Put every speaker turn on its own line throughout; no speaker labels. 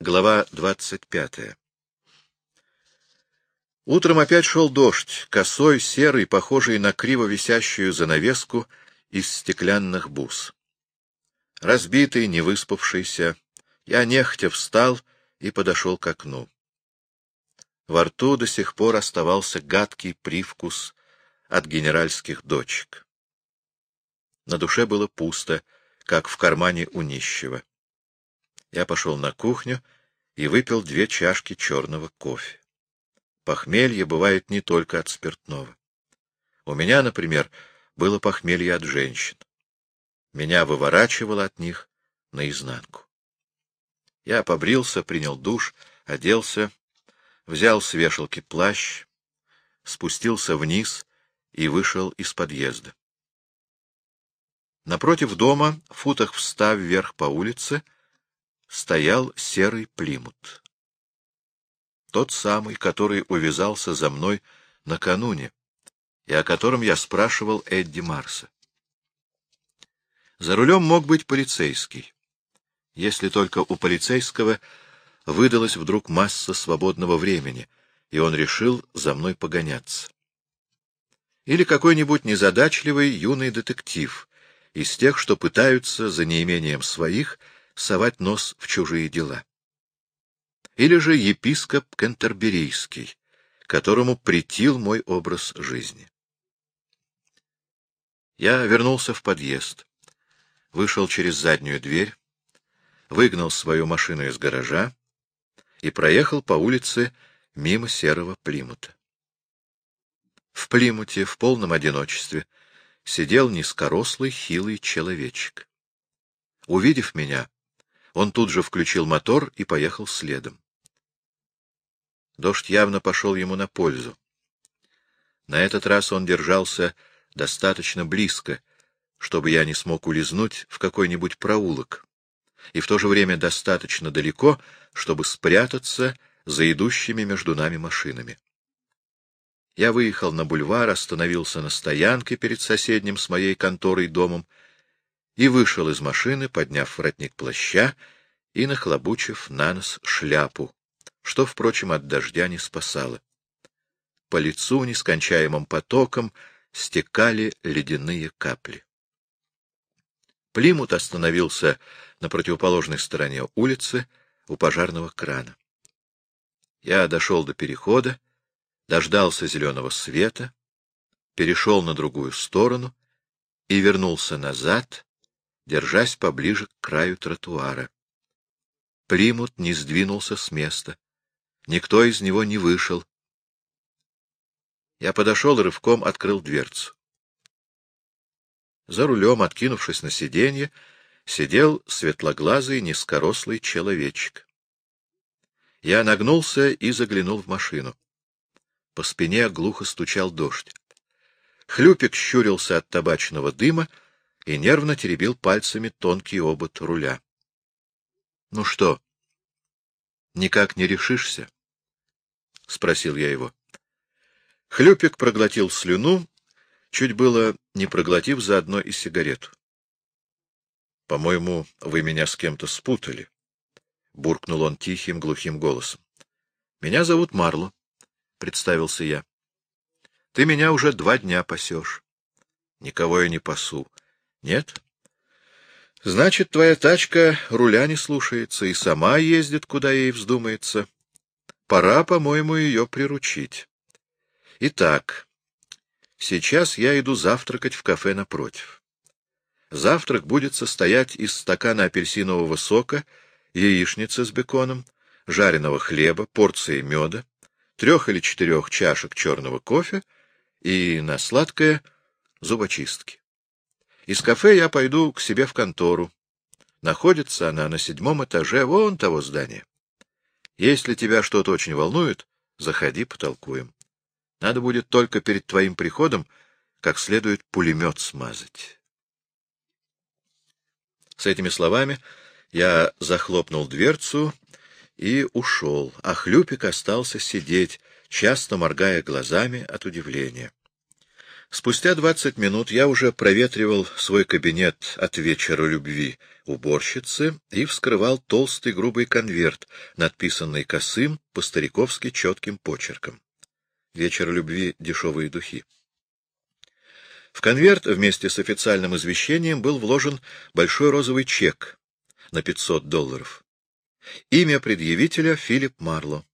Глава двадцать пятая Утром опять шел дождь, косой, серый, похожий на криво висящую занавеску из стеклянных бус. Разбитый, невыспавшийся, я нехотя встал и подошел к окну. Во рту до сих пор оставался гадкий привкус от генеральских дочек. На душе было пусто, как в кармане у нищего. Я пошел на кухню и выпил две чашки черного кофе. Похмелье бывает не только от спиртного. У меня, например, было похмелье от женщин. Меня выворачивало от них наизнанку. Я побрился, принял душ, оделся, взял с вешалки плащ, спустился вниз и вышел из подъезда. Напротив дома, в футах в ста вверх по улице, стоял серый плимут. Тот самый, который увязался за мной накануне, и о котором я спрашивал Эдди Марса. За рулем мог быть полицейский, если только у полицейского выдалась вдруг масса свободного времени, и он решил за мной погоняться. Или какой-нибудь незадачливый юный детектив из тех, что пытаются за неимением своих совать нос в чужие дела или же епископ Кентерберийский, которому претил мой образ жизни. Я вернулся в подъезд, вышел через заднюю дверь, выгнал свою машину из гаража и проехал по улице мимо серого Плимута. В Плимуте в полном одиночестве сидел низкорослый хилый человечек. Увидев меня, он тут же включил мотор и поехал следом. Дождь явно пошел ему на пользу. На этот раз он держался достаточно близко, чтобы я не смог улизнуть в какой-нибудь проулок, и в то же время достаточно далеко, чтобы спрятаться за идущими между нами машинами. Я выехал на бульвар, остановился на стоянке перед соседним с моей конторой домом и вышел из машины, подняв воротник плаща и нахлобучив на нос шляпу, что, впрочем, от дождя не спасало. По лицу нескончаемым потоком стекали ледяные капли. Плимут остановился на противоположной стороне улицы у пожарного крана. Я дошел до перехода, дождался зеленого света, перешел на другую сторону и вернулся назад, держась поближе к краю тротуара. Плимут не сдвинулся с места. Никто из него не вышел. Я подошел и рывком открыл дверцу. За рулем, откинувшись на сиденье, сидел светлоглазый низкорослый человечек. Я нагнулся и заглянул в машину. По спине глухо стучал дождь. Хлюпик щурился от табачного дыма и нервно теребил пальцами тонкий обод руля. — Ну что, никак не решишься? — спросил я его. Хлюпик проглотил слюну, чуть было не проглотив заодно и сигарету. — По-моему, вы меня с кем-то спутали, — буркнул он тихим, глухим голосом. — Меня зовут Марло, — представился я. — Ты меня уже два дня пасешь. — Никого я не пасу. — Нет? — Значит, твоя тачка руля не слушается и сама ездит, куда ей вздумается. — Пора, по-моему, ее приручить. Итак, сейчас я иду завтракать в кафе напротив. Завтрак будет состоять из стакана апельсинового сока, яичницы с беконом, жареного хлеба, порции меда, трех или четырех чашек черного кофе и на сладкое зубочистки. Из кафе я пойду к себе в контору. Находится она на седьмом этаже вон того здания. Если тебя что-то очень волнует, заходи, потолкуем. Надо будет только перед твоим приходом как следует пулемет смазать. С этими словами я захлопнул дверцу и ушел, а Хлюпик остался сидеть, часто моргая глазами от удивления. Спустя двадцать минут я уже проветривал свой кабинет от вечера любви уборщицы и вскрывал толстый грубый конверт, надписанный косым, по-стариковски четким почерком. Вечер любви — дешевые духи. В конверт вместе с официальным извещением был вложен большой розовый чек на 500 долларов. Имя предъявителя — Филипп Марло.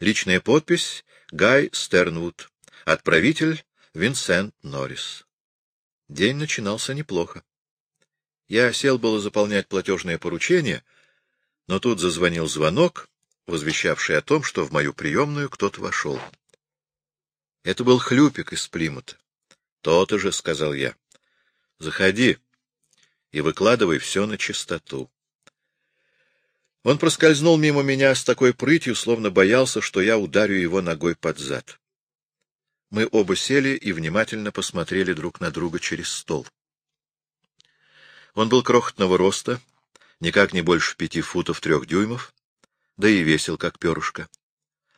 Личная подпись — Гай Стернвуд. Отправитель — Винсент Норрис. День начинался неплохо. Я сел было заполнять платежное поручение, но тут зазвонил звонок, возвещавший о том, что в мою приемную кто-то вошел. Это был Хлюпик из Плимута. То-то же, — сказал я. — Заходи и выкладывай все на чистоту. Он проскользнул мимо меня с такой прытью, словно боялся, что я ударю его ногой под зад. Мы оба сели и внимательно посмотрели друг на друга через стол. Он был крохотного роста, никак не больше пяти футов трех дюймов, да и весил, как перышко.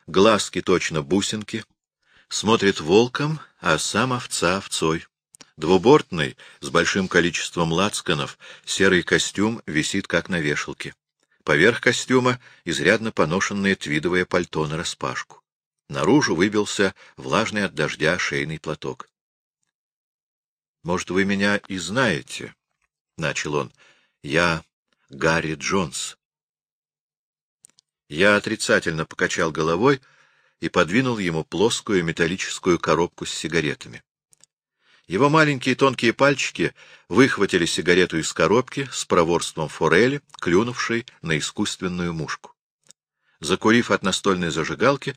Глазки точно бусинки — смотрит волком, а сам овца овцой. Двубортный, с большим количеством лацканов, серый костюм висит как на вешалке. Поверх костюма изрядно поношенное твидовое пальто нараспашку. Наружу выбился влажный от дождя шейный платок. — Может, вы меня и знаете? — начал он. — Я Гарри Джонс. Я отрицательно покачал головой, — и подвинул ему плоскую металлическую коробку с сигаретами. Его маленькие тонкие пальчики выхватили сигарету из коробки с проворством форели, клюнувшей на искусственную мушку. Закурив от настольной зажигалки,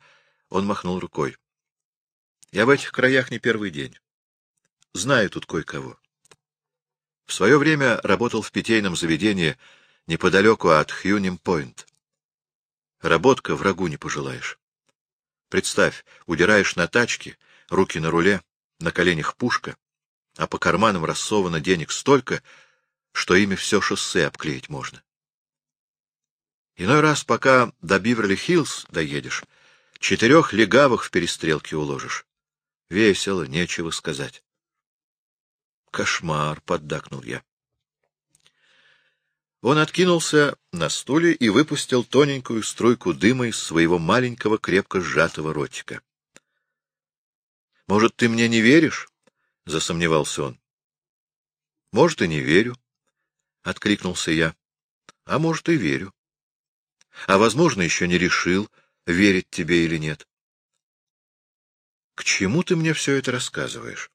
он махнул рукой. — Я в этих краях не первый день. Знаю тут кое-кого. В свое время работал в питейном заведении неподалеку от Хьюним-Пойнт. Работка врагу не пожелаешь. Представь, удираешь на тачке, руки на руле, на коленях пушка, а по карманам рассовано денег столько, что ими все шоссе обклеить можно. Иной раз, пока до Биверли-Хиллз доедешь, четырех легавых в перестрелке уложишь. Весело, нечего сказать. Кошмар, — поддакнул я. Он откинулся на стуле и выпустил тоненькую струйку дыма из своего маленького крепко сжатого ротика. — Может, ты мне не веришь? — засомневался он. — Может, и не верю, — откликнулся я. — А может, и верю. А, возможно, еще не решил, верить тебе или нет. — К чему ты мне все это рассказываешь?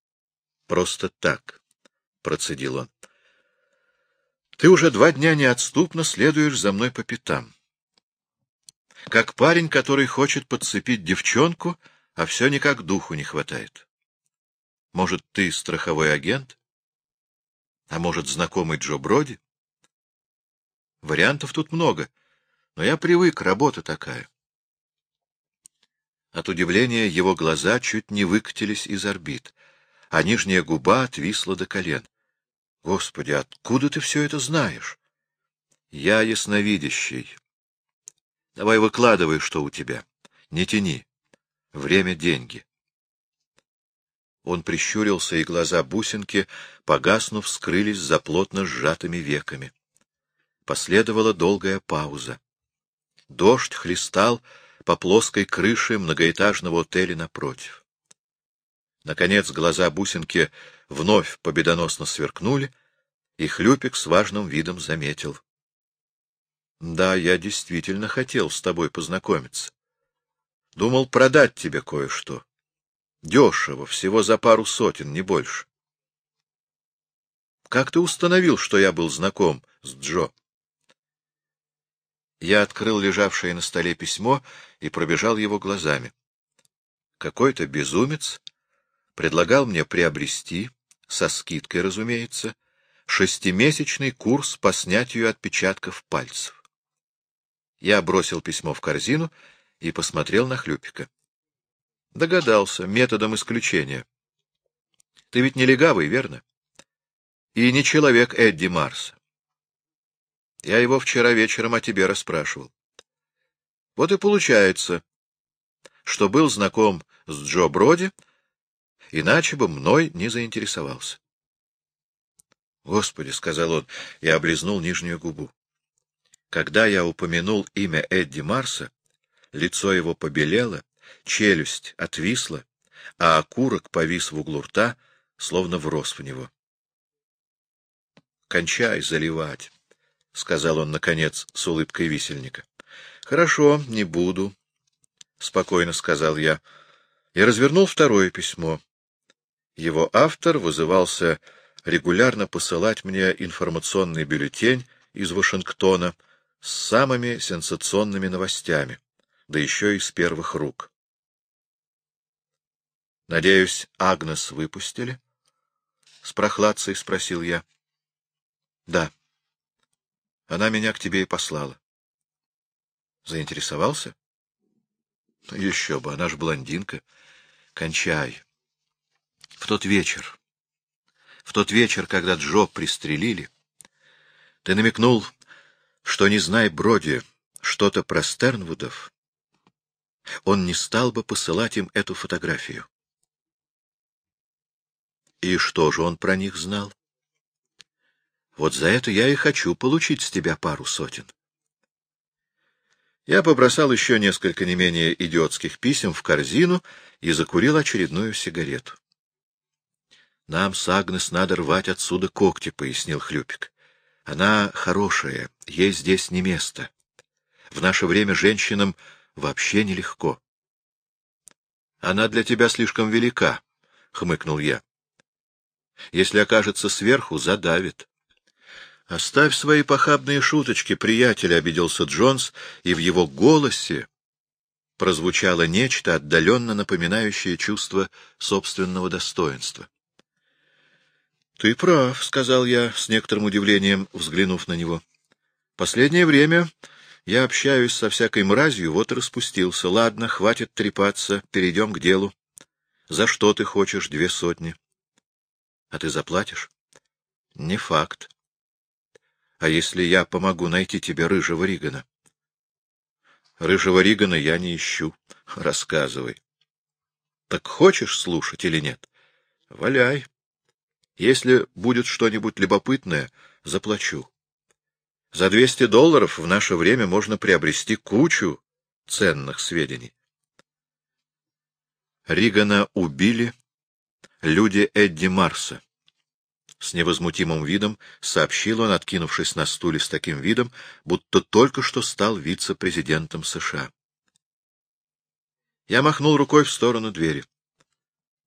— Просто так, — процедил он. Ты уже два дня неотступно следуешь за мной по пятам. Как парень, который хочет подцепить девчонку, а все никак духу не хватает. Может, ты страховой агент? А может, знакомый Джо Броди? Вариантов тут много, но я привык, работа такая. От удивления его глаза чуть не выкатились из орбит, а нижняя губа отвисла до колен. Господи, откуда ты все это знаешь? Я ясновидящий. Давай выкладывай, что у тебя. Не тяни. Время — деньги. Он прищурился, и глаза бусинки, погаснув, скрылись за плотно сжатыми веками. Последовала долгая пауза. Дождь хлестал по плоской крыше многоэтажного отеля напротив. Наконец глаза бусинки вновь победоносно сверкнули, и Хлюпик с важным видом заметил. — Да, я действительно хотел с тобой познакомиться. Думал продать тебе кое-что. Дешево, всего за пару сотен, не больше. — Как ты установил, что я был знаком с Джо? Я открыл лежавшее на столе письмо и пробежал его глазами. Какой-то безумец предлагал мне приобрести, со скидкой, разумеется, шестимесячный курс по снятию отпечатков пальцев. Я бросил письмо в корзину и посмотрел на Хлюпика. Догадался, методом исключения. Ты ведь не легавый, верно? И не человек Эдди Марса. Я его вчера вечером о тебе расспрашивал. Вот и получается, что был знаком с Джо Броди, иначе бы мной не заинтересовался. «Господи!» — сказал он и облизнул нижнюю губу. Когда я упомянул имя Эдди Марса, лицо его побелело, челюсть отвисла, а окурок повис в углу рта, словно врос в него. — Кончай заливать, — сказал он, наконец, с улыбкой висельника. — Хорошо, не буду, — спокойно сказал я, и развернул второе письмо. Его автор вызывался регулярно посылать мне информационный бюллетень из Вашингтона с самыми сенсационными новостями, да еще и с первых рук. — Надеюсь, Агнес выпустили? — с прохладцей спросил я. — Да. Она меня к тебе и послала. — Заинтересовался? — Еще бы, она ж блондинка. Кончай. В тот вечер, в тот вечер, когда Джо пристрелили, ты намекнул, что, не зная Броди что-то про Стернвудов, он не стал бы посылать им эту фотографию. И что же он про них знал? Вот за это я и хочу получить с тебя пару сотен. Я побросал еще несколько не менее идиотских писем в корзину и закурил очередную сигарету. — Нам с Агнес надо рвать отсюда когти, — пояснил Хлюпик. — Она хорошая, ей здесь не место. В наше время женщинам вообще нелегко. — Она для тебя слишком велика, — хмыкнул я. — Если окажется сверху, задавит. — Оставь свои похабные шуточки, приятель, — обиделся Джонс, и в его голосе прозвучало нечто, отдаленно напоминающее чувство собственного достоинства. — Ты прав, — сказал я с некоторым удивлением, взглянув на него. — Последнее время я общаюсь со всякой мразью, вот и распустился. Ладно, хватит трепаться, перейдем к делу. За что ты хочешь две сотни? — А ты заплатишь? — Не факт. — А если я помогу найти тебе рыжего Ригана? — Рыжего Ригана я не ищу. Рассказывай. — Так хочешь слушать или нет? — Валяй. Если будет что-нибудь любопытное, заплачу. За двести долларов в наше время можно приобрести кучу ценных сведений. Ригана убили люди Эдди Марса. С невозмутимым видом сообщил он, откинувшись на стуле с таким видом, будто только что стал вице-президентом США. Я махнул рукой в сторону двери.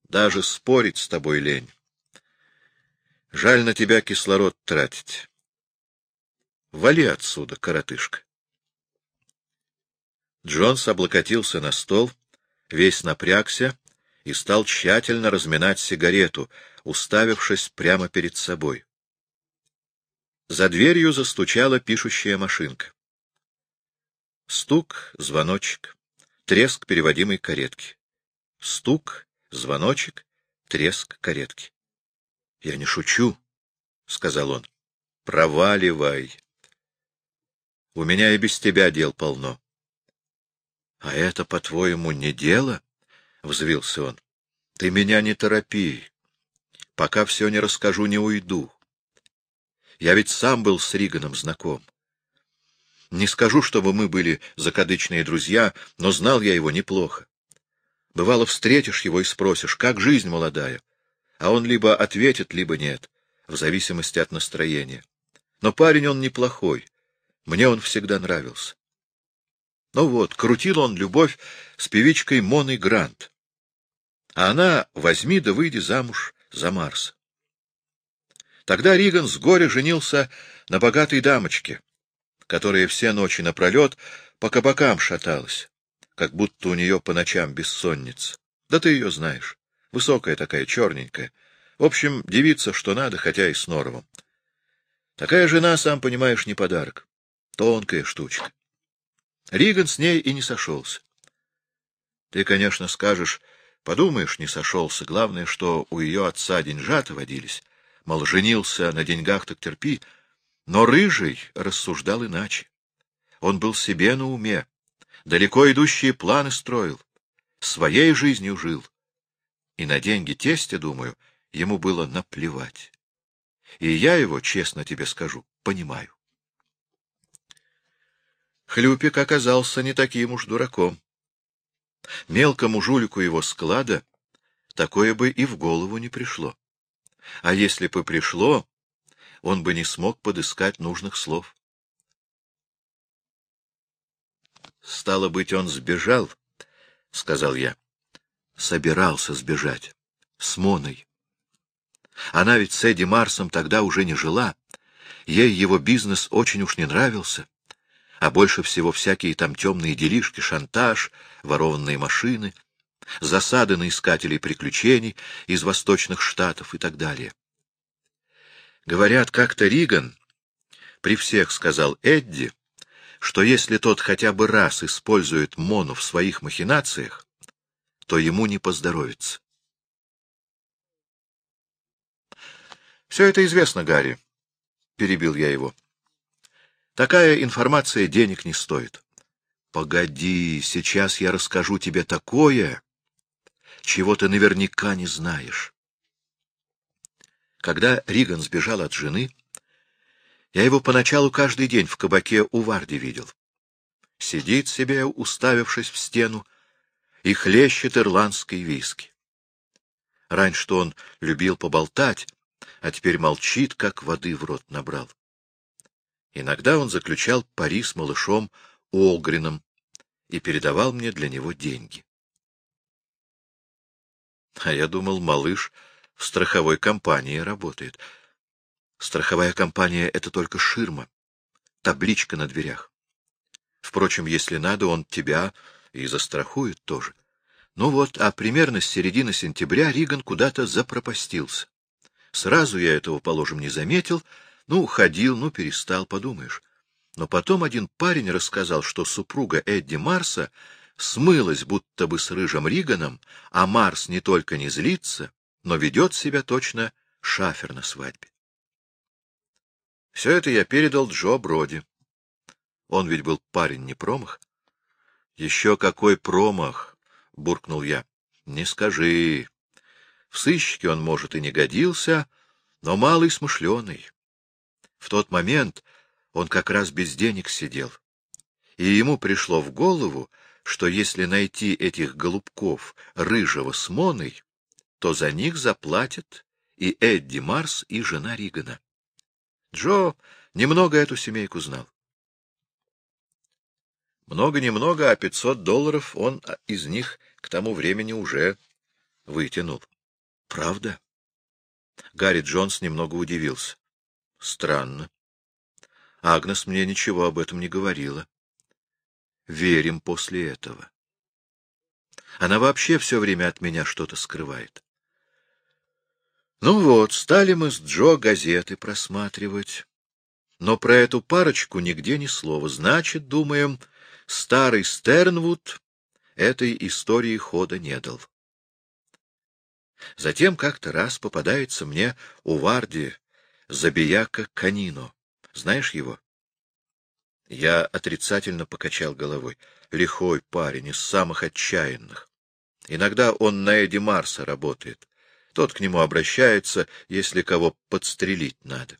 Даже спорить с тобой лень. Жаль на тебя кислород тратить. Вали отсюда, коротышка. Джонс облокотился на стол, весь напрягся и стал тщательно разминать сигарету, уставившись прямо перед собой. За дверью застучала пишущая машинка. Стук, звоночек, треск переводимой каретки. Стук, звоночек, треск каретки. — Я не шучу, — сказал он. — Проваливай. У меня и без тебя дел полно. — А это, по-твоему, не дело? — взвился он. — Ты меня не торопи. Пока все не расскажу, не уйду. Я ведь сам был с Риганом знаком. Не скажу, чтобы мы были закадычные друзья, но знал я его неплохо. Бывало, встретишь его и спросишь, как жизнь молодая а он либо ответит, либо нет, в зависимости от настроения. Но парень он неплохой, мне он всегда нравился. Ну вот, крутил он любовь с певичкой Моной Грант. А она возьми да выйди замуж за Марса. Тогда Риган с горя женился на богатой дамочке, которая все ночи напролет по кабакам шаталась, как будто у нее по ночам бессонница. Да ты ее знаешь. Высокая такая, черненькая. В общем, девица, что надо, хотя и с норовом. Такая жена, сам понимаешь, не подарок. Тонкая штучка. Риган с ней и не сошелся. Ты, конечно, скажешь, подумаешь, не сошелся. Главное, что у ее отца деньжата водились. Мол, женился на деньгах, так терпи. Но Рыжий рассуждал иначе. Он был себе на уме, далеко идущие планы строил, своей жизнью жил И на деньги тестя, думаю, ему было наплевать. И я его, честно тебе скажу, понимаю. Хлюпик оказался не таким уж дураком. Мелкому жулику его склада такое бы и в голову не пришло. А если бы пришло, он бы не смог подыскать нужных слов. Стало быть, он сбежал, — сказал я. Собирался сбежать. С Моной. Она ведь с Эдди Марсом тогда уже не жила. Ей его бизнес очень уж не нравился. А больше всего всякие там темные делишки, шантаж, ворованные машины, засады на искателей приключений из восточных штатов и так далее. Говорят, как-то Риган при всех сказал Эдди, что если тот хотя бы раз использует Мону в своих махинациях, то ему не поздоровится. Все это известно, Гарри, — перебил я его. Такая информация денег не стоит. Погоди, сейчас я расскажу тебе такое, чего ты наверняка не знаешь. Когда Риган сбежал от жены, я его поначалу каждый день в кабаке у Варди видел. Сидит себе, уставившись в стену, и хлещет ирландской виски. Раньше он любил поболтать, а теперь молчит, как воды в рот набрал. Иногда он заключал пари с малышом Олгрином и передавал мне для него деньги. А я думал, малыш в страховой компании работает. Страховая компания — это только ширма, табличка на дверях. Впрочем, если надо, он тебя и застрахует тоже. Ну вот, а примерно с середины сентября Риган куда-то запропастился. Сразу я этого, положим, не заметил. Ну, ходил, ну, перестал, подумаешь. Но потом один парень рассказал, что супруга Эдди Марса смылась будто бы с рыжим Риганом, а Марс не только не злится, но ведет себя точно шафер на свадьбе. Все это я передал Джо Броди. Он ведь был парень, не промах. — Еще какой промах! — буркнул я. — Не скажи. В сыщике он, может, и не годился, но малый смышленый. В тот момент он как раз без денег сидел. И ему пришло в голову, что если найти этих голубков, рыжего с Моной, то за них заплатят и Эдди Марс, и жена Ригана. Джо немного эту семейку знал. Много-немного, а пятьсот долларов он из них к тому времени уже вытянул. Правда? Гарри Джонс немного удивился. Странно. Агнес мне ничего об этом не говорила. Верим после этого. Она вообще все время от меня что-то скрывает. Ну вот, стали мы с Джо газеты просматривать. Но про эту парочку нигде ни слова. Значит, думаем, старый Стернвуд этой истории хода не дал. Затем как-то раз попадается мне у Варди забияка Канино. Знаешь его? Я отрицательно покачал головой. Лихой парень, из самых отчаянных. Иногда он на Эдди Марса работает. Тот к нему обращается, если кого подстрелить надо.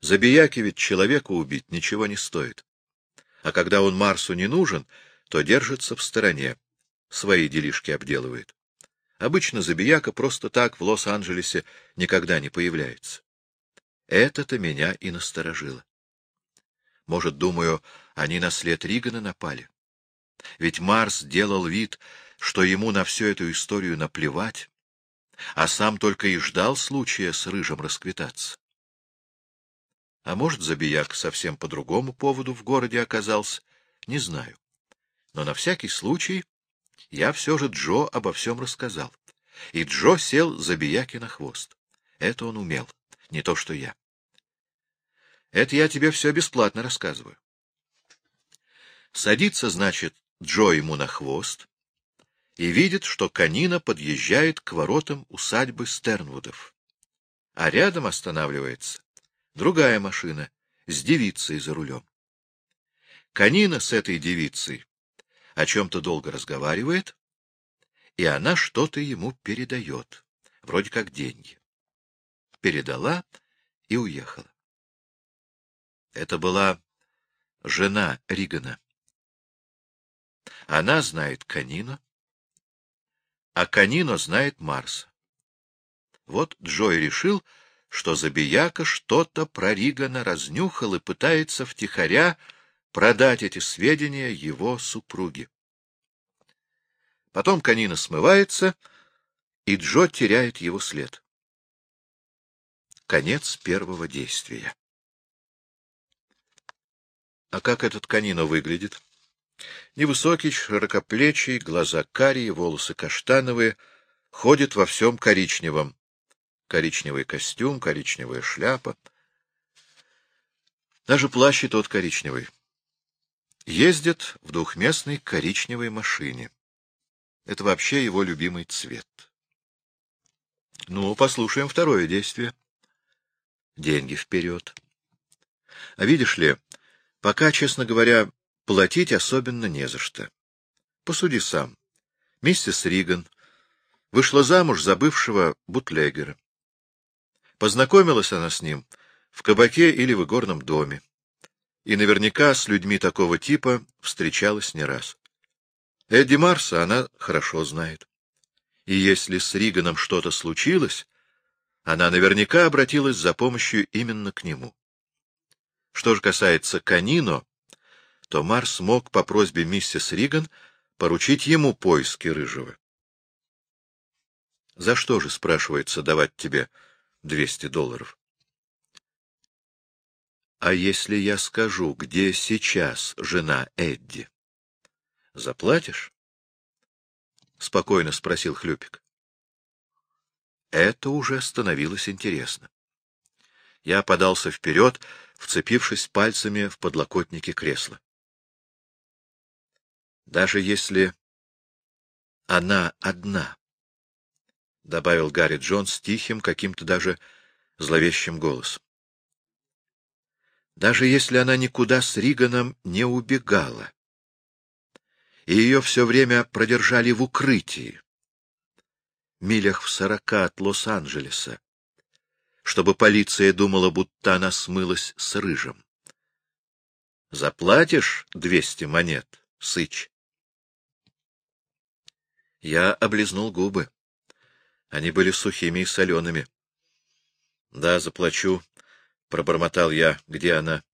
Забияки ведь человека убить ничего не стоит. А когда он Марсу не нужен, то держится в стороне, свои делишки обделывает. Обычно забияка просто так в Лос-Анджелесе никогда не появляется. Это-то меня и насторожило. Может, думаю, они на след Ригана напали? Ведь Марс делал вид, что ему на всю эту историю наплевать, а сам только и ждал случая с Рыжим расквитаться. А может, Забияк совсем по другому поводу в городе оказался, не знаю. Но на всякий случай я все же Джо обо всем рассказал. И Джо сел Забияки на хвост. Это он умел, не то что я. Это я тебе все бесплатно рассказываю. Садится, значит, Джо ему на хвост, и видит, что конина подъезжает к воротам усадьбы Стернвудов. А рядом останавливается другая машина с девицей за рулем. Конина с этой девицей о чем-то долго разговаривает, и она что-то ему передает, вроде как деньги. Передала и уехала. Это была жена Ригана. Она знает Канино, а Канино знает Марса. Вот Джой решил, что Забияка что-то про Ригана разнюхал и пытается втихаря продать эти сведения его супруге. Потом Канина смывается, и Джо теряет его след. Конец первого действия. А как этот Канино выглядит? Невысокий, широкоплечий, глаза карие, волосы каштановые, ходит во всем коричневом. Коричневый костюм, коричневая шляпа. Даже плащ и тот коричневый. Ездит в двухместной коричневой машине. Это вообще его любимый цвет. Ну, послушаем второе действие. Деньги вперед. А видишь ли, пока, честно говоря, платить особенно не за что. Посуди сам. Миссис Риган вышла замуж за бывшего бутлегера. Познакомилась она с ним в кабаке или в игорном доме. И наверняка с людьми такого типа встречалась не раз. Эдди Марса она хорошо знает. И если с Риганом что-то случилось, она наверняка обратилась за помощью именно к нему. Что же касается Канино, то Марс мог по просьбе миссис Риган поручить ему поиски Рыжего. За что же, спрашивается, давать тебе двести долларов? А если я скажу, где сейчас жена Эдди? Заплатишь? Спокойно спросил Хлюпик. Это уже становилось интересно. Я подался вперед, вцепившись пальцами в подлокотники кресла. Даже если она одна, — добавил Гарри Джонс тихим, каким-то даже зловещим голосом. Даже если она никуда с Риганом не убегала, и ее все время продержали в укрытии, милях в сорока от Лос-Анджелеса, чтобы полиция думала, будто она смылась с Рыжим. Заплатишь двести монет, Сыч? Я облизнул губы. Они были сухими и солеными. — Да, заплачу, — пробормотал я. — Где она?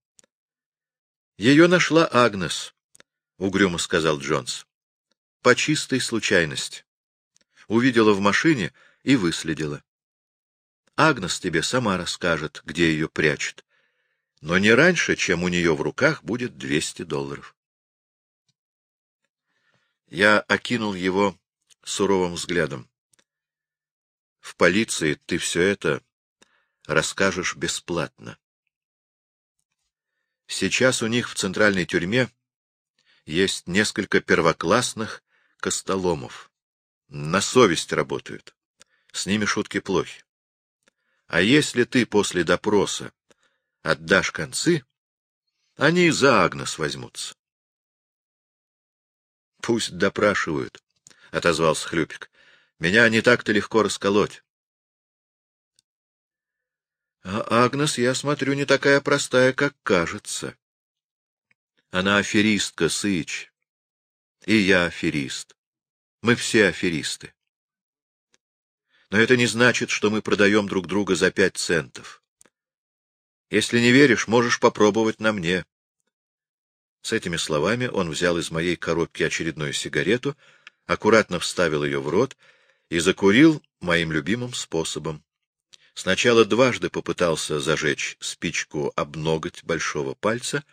— Ее нашла Агнес, — угрюмо сказал Джонс. — По чистой случайности. Увидела в машине и выследила. Агнес тебе сама расскажет, где ее прячут. Но не раньше, чем у нее в руках будет двести долларов. Я окинул его суровым взглядом. В полиции ты все это расскажешь бесплатно. Сейчас у них в центральной тюрьме есть несколько первоклассных костоломов. На совесть работают. С ними шутки плохи. А если ты после допроса отдашь концы, они за Агнес возьмутся. — Пусть допрашивают, — отозвался Хлюпик. — Меня не так-то легко расколоть. А Агнес, я смотрю, не такая простая, как кажется. Она аферистка, Сыч. И я аферист. Мы все аферисты. Но это не значит, что мы продаем друг друга за пять центов. Если не веришь, можешь попробовать на мне. С этими словами он взял из моей коробки очередную сигарету, аккуратно вставил ее в рот и закурил моим любимым способом. Сначала дважды попытался зажечь спичку об ноготь большого пальца,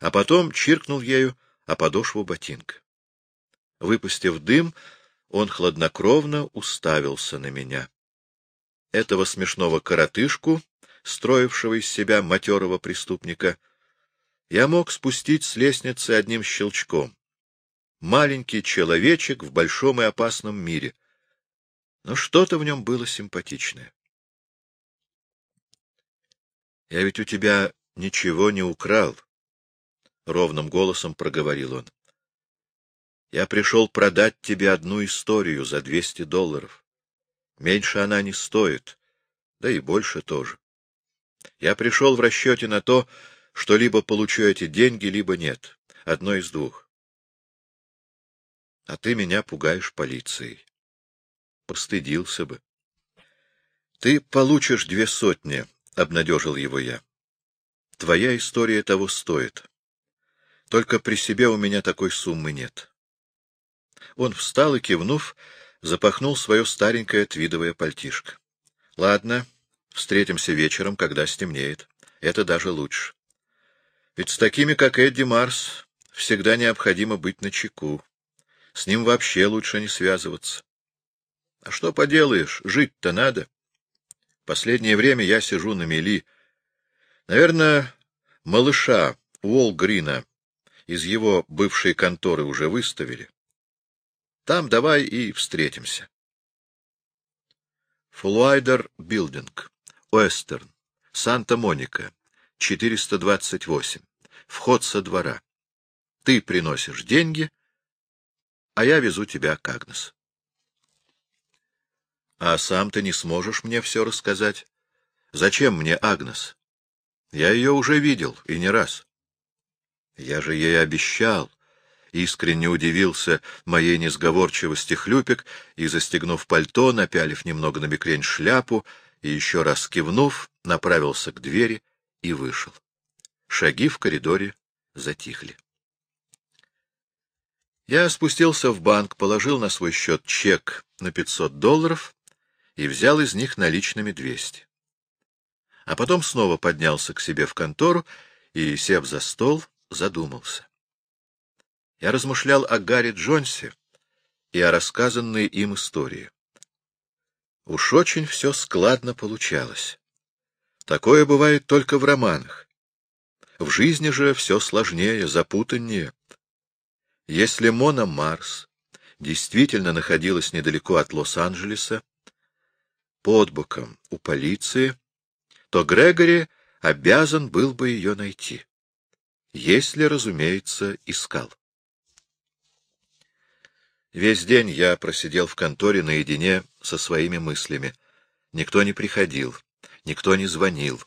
а потом чиркнул ею о подошву ботинка. Выпустив дым, он хладнокровно уставился на меня. Этого смешного коротышку, строившего из себя матерого преступника, я мог спустить с лестницы одним щелчком. Маленький человечек в большом и опасном мире. Но что-то в нем было симпатичное. — Я ведь у тебя ничего не украл, — ровным голосом проговорил он. Я пришел продать тебе одну историю за двести долларов. Меньше она не стоит, да и больше тоже. Я пришел в расчете на то, что либо получу эти деньги, либо нет. Одно из двух. А ты меня пугаешь полицией. Постыдился бы. Ты получишь две сотни, — обнадежил его я. Твоя история того стоит. Только при себе у меня такой суммы нет. Он встал и, кивнув, запахнул свое старенькое твидовое пальтишко. — Ладно, встретимся вечером, когда стемнеет. Это даже лучше. Ведь с такими, как Эдди Марс, всегда необходимо быть начеку. С ним вообще лучше не связываться. А что поделаешь, жить-то надо. Последнее время я сижу на мели. Наверное, малыша Уолл-Грина из его бывшей конторы уже выставили. Там давай и встретимся. Фулуайдер Билдинг, Уэстерн, Санта-Моника, 428. Вход со двора. Ты приносишь деньги, а я везу тебя к Агнес. А сам ты не сможешь мне все рассказать. Зачем мне Агнес? Я ее уже видел, и не раз. Я же ей обещал. Искренне удивился моей несговорчивости хлюпик и, застегнув пальто, напялив немного на бекрень шляпу и еще раз кивнув, направился к двери и вышел. Шаги в коридоре затихли. Я спустился в банк, положил на свой счет чек на 500 долларов и взял из них наличными 200. А потом снова поднялся к себе в контору и, сев за стол, задумался. Я размышлял о Гарри Джонсе и о рассказанной им истории. Уж очень все складно получалось. Такое бывает только в романах. В жизни же все сложнее, запутаннее. Если Мона Марс действительно находилась недалеко от Лос-Анджелеса, под боком у полиции, то Грегори обязан был бы ее найти. Если, разумеется, искал. Весь день я просидел в конторе наедине со своими мыслями. Никто не приходил, никто не звонил.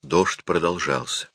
Дождь продолжался.